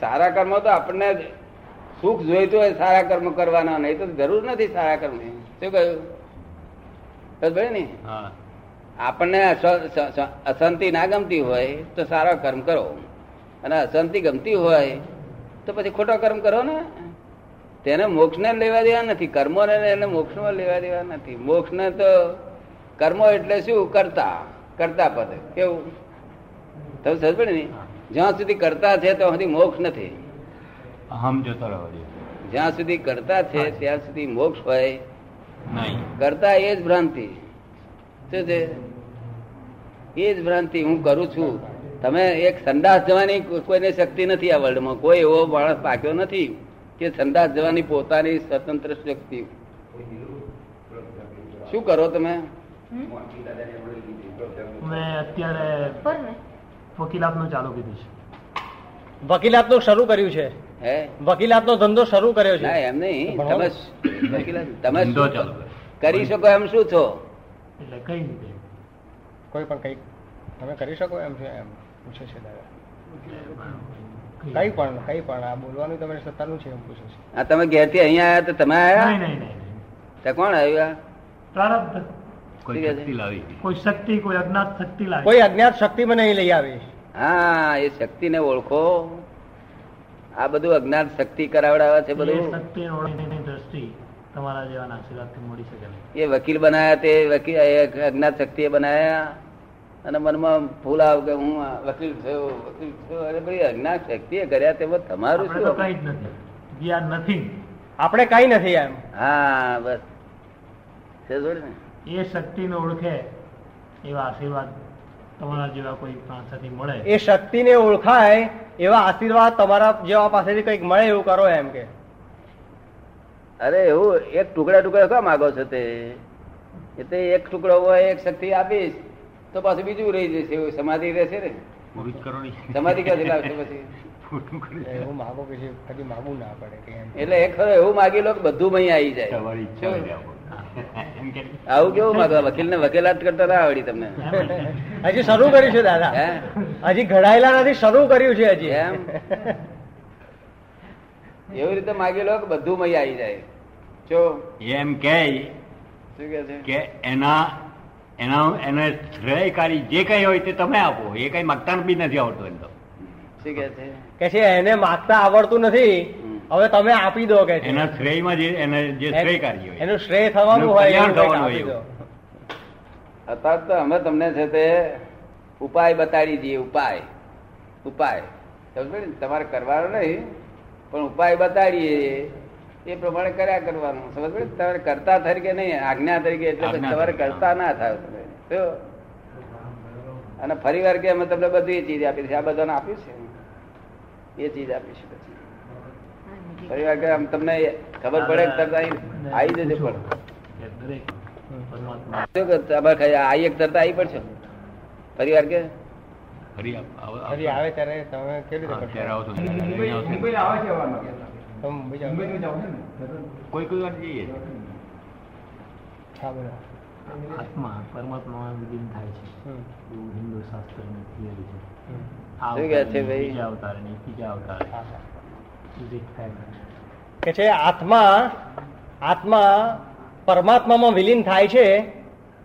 સારા કર્મ તો આપણને સુખ જોઈતું હોય સારા કર્મ કરવાના નહીં તો જરૂર નથી સારા કર્મ. શું કહ્યું? ભાઈ ને? હા. આપણને અશાંતિ ના ગમતી હોય તો સારા કર્મ કરો. અને અશાંતિ ગમતી હોય તો પછી ખોટો કર્મ કરો ને. તેને મોક્ષને લેવા દેવા નથી કર્મોને એને મોક્ષમાં લેવા દેવા નથી. મોક્ષને તો કર્મો એટલે શું? કરતા. કરતા પદ. કેવું? તમે સમજ પડે ને જ્યાં સુધી કરતા છે ત્યાં સુધી મોક્ષ નથી. અહમ જતો રહો જ્યાં સુધી કરતા છે ત્યાં સુધી મોક્ષ હોય. નહીં. કરતા એ જ ભ્રાંતિ. શું છે? એ જ ભ્રાંતિ હું કરું છું. તમે એક સંદાસ જવાની કોઈને શક્તિ નથી આ વર્લ્ડમાં કોઈ એવો માણસ પાક્યો નથી કે સંદાસ જવાની પોતાની સ્વતંત્ર શક્તિ. શું કરો તમે? અત્યારે વકીલાતનું ચાલુ કીધું છે. વકીલાતનું શરૂ કર્યું છે? હે? વકીલાતનો ધંધો શરૂ કર્યો ના છે એમ નહીં. તમે વકીલાત- તમે ધંધો શું ચાલુ કરે. શકો એમ શું છો? એટલે કઈ રીતે કોઈ પણ કઈ તમે કરી શકો એમ છે એમ પૂછે છે દાદા. કઈ- પણ કઈ પણ. આ બોલવાનું તમારી સત્તાનું છે એમ પૂછે છે. આ તમે ઘેરથી અહીંયા આવ્યા તો તમે આવ્યા? નહીં નહીં. તો કોણ આવ્યા? પ્રારબ્ધ કોઈ શક્તિ લાવી કોઈ શક્તિ કોઈ અજ્ઞાત શક્તિ લાવી કોઈ અજ્ઞાત શક્તિ મને અહીં લઈ આવી. હા એ શક્તિને ઓળખો. આ બધું અજ્ઞાન શક્તિ કરાવડાવે છે એ બધું શક્તિ ઓળખની દ્રષ્ટિ તમારા જેવાના આશીર્વાદથી મળી શકે એ વકીલ બનાયા તે વકીલ અજ્ઞાત શક્તિએ બનાયા. અને મનમાં ફૂલ આવ કે હું વકીલ થયો વકીલ થયો. અરે ભાઈ અજ્ઞાત શક્તિએ કર્યા તેમાં તમારું શું કઈ જ નથી. જ્ઞાન નથી આપણે કઈ નથી એમ. હા બસ. છે જોડે ને? એ શક્તિને ઓળખે એવા આશીર્વાદ તમારા જેવા કોઈ પાસેથી મળે? એ શક્તિને ઓળખાય એવા આશીર્વાદ તમારા જેવા પાસેથી કંઈક મળે એવું કરો એમ કે. અરે એવું એક ટુકડા ટુકડા કેમ માગો છો તે? એટલે એક ટુકડો હોય એક શક્તિ આપીશ તો પાછું બીજું રહી જશે એવું સમાધિ રહેશે ને? સમાધિ ક્યાંથી લાવશે પછી? એવું માગો કે કદી માગવું ના પડે એટલે એક ખરો એવું માગી લો કે બધું અહીં આવી જાય. આવું કેવું માગવા વકીલ ને વકીલાત કરતા ના આવડી તમને? હજી શરૂ કર્યું છે દાદા. હજી ઘડાયેલા નથી શરૂ કર્યું છે હજી. એમ? એવી રીતે માગી લો કે બધું મય આવી જાય. જો? એમ કે શું કે છે? કે એના એના એને શ્રેયકારી જે કઈ હોય તે તમે આપો. એ કઈ માગતા બી નથી આવડતું એમ તો. શું કે છે? કે છે એને માગતા આવડતું નથી. હવે તમે આપી દો કે એના શ્રેયમાં જે એને જે શ્રેયકારી હોય. એનું શ્રેય થવાનું હોય કલ્યાણ થવાનું હોય અત્યારે તો અમે તમને છે તે ઉપાય બતાડી દઈએ ઉપાય. ઉપાય. સમજો ને? તમારે કરવાનો નહીં પણ ઉપાય બતાડીએ. એ પ્રમાણે કર્યા કરવાનું. સમજ પડી ને? તમારે કરતા તરીકે નહીં આજ્ઞા તરીકે એટલે તમારે કરતા ના થાય તમે. અને ફરી વાર કે અમે તમને બધી ચીજ આપી છે આ બધાને આપ્યું છે એ ચીજ આપીશું પછી. ફરી વાર આમ તમને ખબર પડે તરત આવી જશે પણ. તમારે ખાલી આઈ એક તરત આવી પડશે? ફરી વાર કે? ફરી આવ- આવે ત્યારે તમે કેવી રીતે છો? કોઈ કોઈ વાર જઈએ. આત્મા પરમાત્મામાં વિલીન થાય છે. એવું હિન્દુ શાસ્ત્રની થિયરી છે. હમ. આ શું કહે છે અવતારની, ભાઈ? બીજા અવતારની ત્રીજા અવતારે કે છે આત્મા આત્મા પરમાત્મામાં વિલીન થાય છે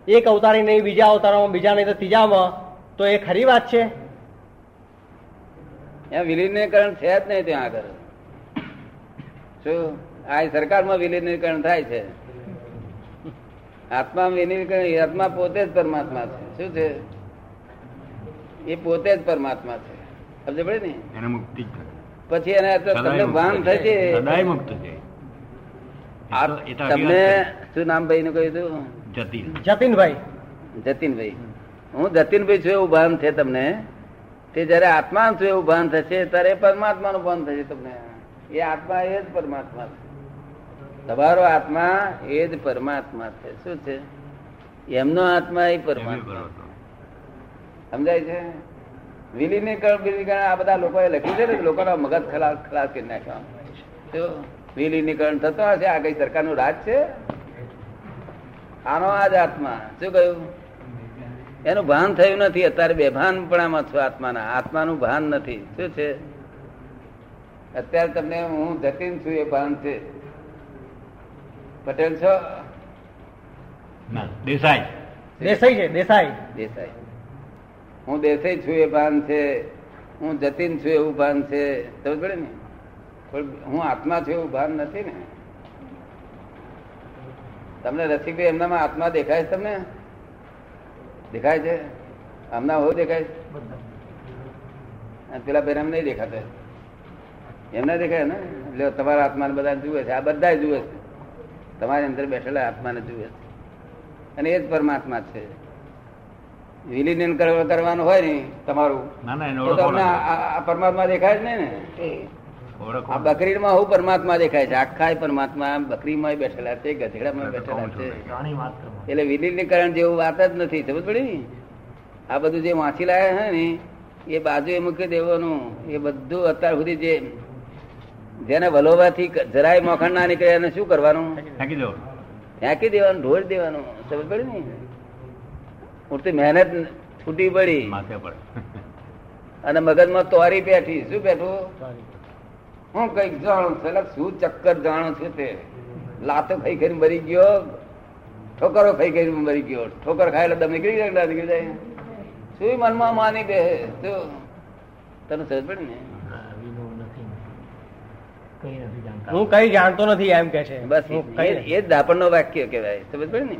એક અવતારી નહીં બીજા અવતારમાં બીજા નહીં તો ત્રીજામાં તો એ ખરી વાત છે? વિલીનીકરણ છે જ નહીં ત્યાં આગળ. શું? આ સરકારમાં વિલીનીકરણ થાય છે? આત્મા વિલીનીકરણ આત્મા પોતે જ પરમાત્મા છે. શું છે? એ પોતે જ પરમાત્મા છે. સમજ પડે ને? એને મુક્તિ. પછી એને તમને ભાન થશે. મુક્ત છે તમને શું નામ ભાઈ નું કહ્યું હતું. જતીનભાઈ. જતીનભાઈ. હું જતીનભાઈ છું એવું ભાન છે તમને. તે જયારે આત્મા છું એવું ભાન થશે ત્યારે પરમાત્માનું ભાન થશે તમને. એ આત્મા એ જ પરમાત્મા છે. તમારો આત્મા એ જ પરમાત્મા છે. શું છે? એમનો આત્મા એ પરમાત્મા સમજાય છે? વિલીનીકરણ વિલીનીકરણ આ બધા લોકોએ લખ્યું છે ને લોકોના મગજ ખલાસ ખલાસ કરી નાખ્યા. તો? વિલીનીકરણ થતો હશે આ કઈ સરકારનું રાજ છે? આનો આ જ આત્મા. શું કહ્યું? એનું ભાન થયું નથી અત્યારે બેભાનપણામાં છો આત્માના. આત્માનું ભાન નથી. શું છે? અત્યારે તમને હું જતીન છું એ ભાન છે. પટેલ છો? દેસાઈ. દેસાઈ છે દેસાઈ. દેસાઈ. હું દેસાઈ છું એ ભાન છે, હું જતીન છું એવું ભાન છે. સમજ પડે ને? હું આત્મા છું એવું ભાન નથી ને? તમને રસિકભાઈ એમનામાં આત્મા દેખાય છે તમને? દેખાય છે? આમના હો દેખાય છે? પેલા બેન એમ નહીં દેખાતા. એમને દેખાય ને? એટલે તમારા આત્માને બધા જુએ છે. આ બધા જુએ છે. તમારી અંદર બેઠેલા આત્માને જુએ છે. અને એ જ પરમાત્મા છે. વિલીન કરવાનું હોય ને તમારું તમને પરમાત્મા દેખાય જ નહીં ને? આ બકરી માં હું પરમાત્મા દેખાય છે આખા પરમાત્મા બકરીમાં બેઠેલા છે ગધેડામાં બેઠેલા છે એટલે વિલીનીકરણ જેવું વાત જ નથી સમજ પડી? આ બધું જે વાંચી લાયા છે ને એ બાજુ એ મૂકી દેવાનું એ બધું અત્યાર સુધી જે જેને વલોવાથી જરાય મોખણ ના નીકળે એને શું કરવાનું? ફેંકી દેવાનું ઢોળ દેવાનું સમજ પડી ને? ઉડતી મહેનત છૂટી પડી. માથે પર અને મગજમાં તોરી બેઠી. શું બેઠું? હું કંઈક જાણું છું. એટલે શું ચક્કર જાણું છું તે? લાતો ખાઈ ખાઈને મરી ગયો. ઠોકરો ખાઈ ખાઈને મરી ગયો. ઠોકર ખાય એટલે દમ નીકળી જાય ના નીકળી જાય? શું મનમાં માની બે? શું? તને સમજ પડી ને? વિનો નથી. કઈ નથી જાણતા. હું કઈ જાણતો નથી એમ કે છે. બસ હું એ કઈ દાપણ નો વાક્ય કહેવાય. સમજ પડે ને?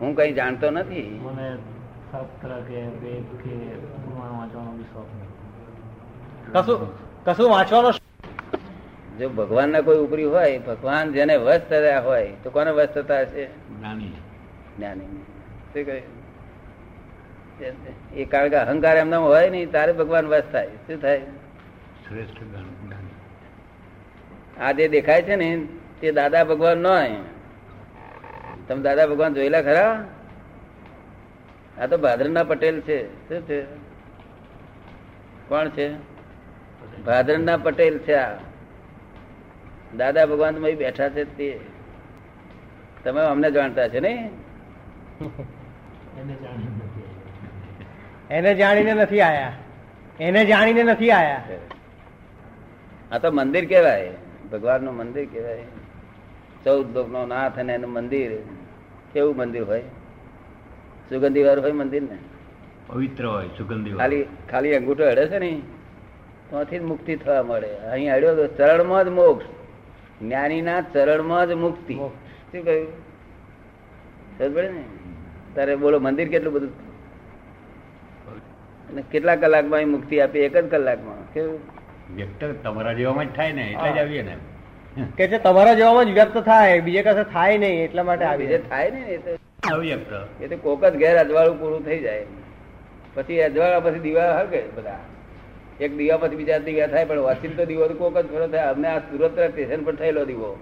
હું કઈ જાણતો નથી. કશું વાંચવાનો જો ભગવાનના કોઈ ઉપરી હોય ભગવાન જેને વસ થયા હોય તો કોને વસ થતા હશે? જ્ઞાની. એ કારણ કે અહંકાર એમના હોય નહીં તારે ભગવાન વસ થાય. શું થાય? આ જે દેખાય છે ને તે દાદા ભગવાન નો તમે દાદા ભગવાન જોયેલા ખરા? આ તો ભાદરના પટેલ છે. શું છે? કોણ છે? ભાદરના પટેલ છે આ. દાદા ભગવાન બેઠા છે તે. તમે અમને જાણતા છે ને એને એને જાણીને નથી આયા. એને જાણીને નથી આયા. આ તો મંદિર કેવાય ભગવાનનું મંદિર કેવાય ચૌદ લોક નો નાથ અને એનું મંદિર કેવું મંદિર હોય? સુગંધી વાળું હોય મંદિર ને? પવિત્ર હોય સુગંધી ખાલી ખાલી અંગૂઠો અડે છે ને? ત્યાંથી મુક્તિ થવા મળે. અહીં અડ્યો તો ચરણમાં જ મોક્ષ. જ્ઞાનીના ચરણમાં જ મુક્તિ. શું કહ્યું? સમજ ને? તારે બોલો મંદિર કેટલું બધું? અને કેટલા કલાકમાં અહીં મુક્તિ આપી? એક જ કલાકમાં. કેવું? વ્યક્ત તમારા જેવામાં જ થાય ને એટલે જ આવીએ ને. કે છે તમારા જેવામાં જ વ્યક્ત થાય બીજે કશે થાય નહીં એટલા માટે આ બીજે થાય ને એ તો અવ્યક્ત એ તો કોક જ ઘેર અજવાળું પૂરું થઈ જાય. પછી અજવાળા પછી દીવા હળગે બધા. એક દીવા પછી બીજા દીવા થાય પણ વાસી તો દીવો કોક જ ખરો થાય. અમને આ સુરત સ્ટેશન પર થયેલો દીવો.